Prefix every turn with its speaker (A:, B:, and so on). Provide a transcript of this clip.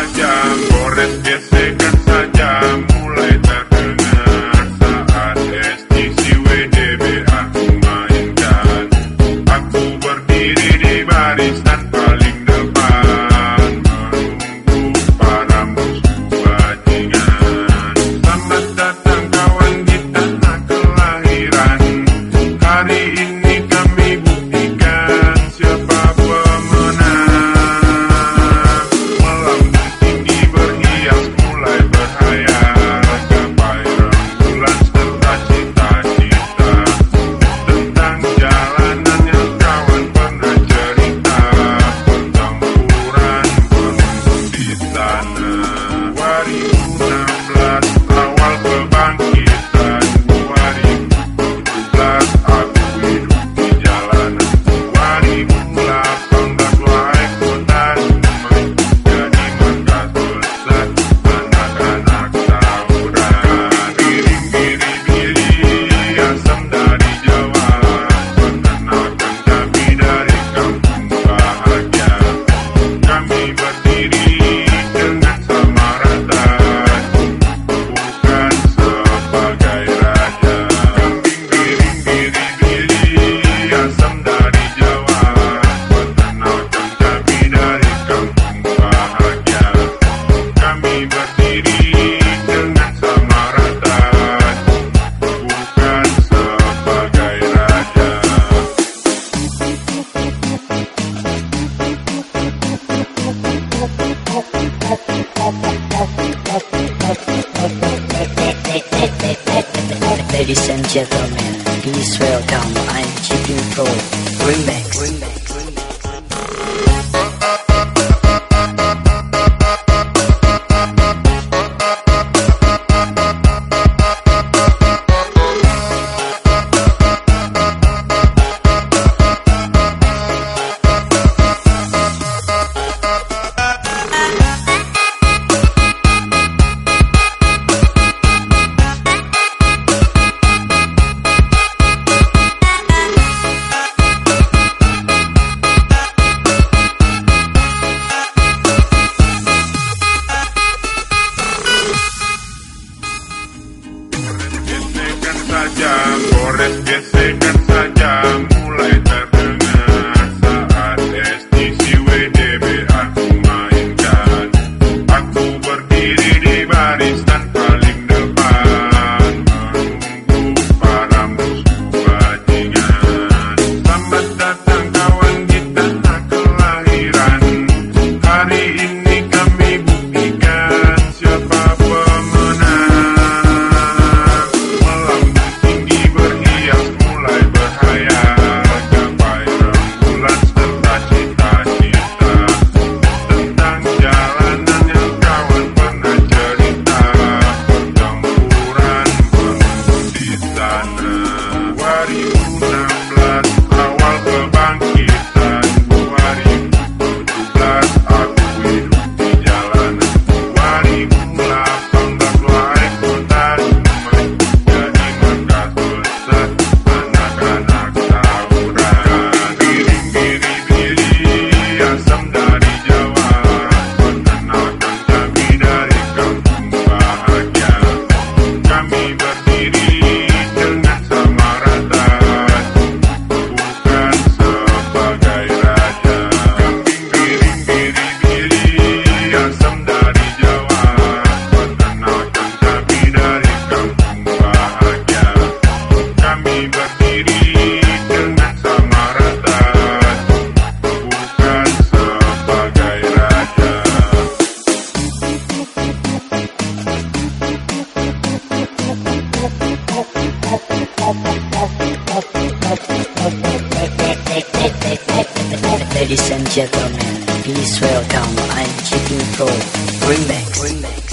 A: vayan, que se
B: Ladies and gentlemen, please welcome I'm Chicken Pro Remix.
A: Remix. Let's get sick.
B: Ladies and gentlemen, please welcome I'm GP Pro Remix. Remix.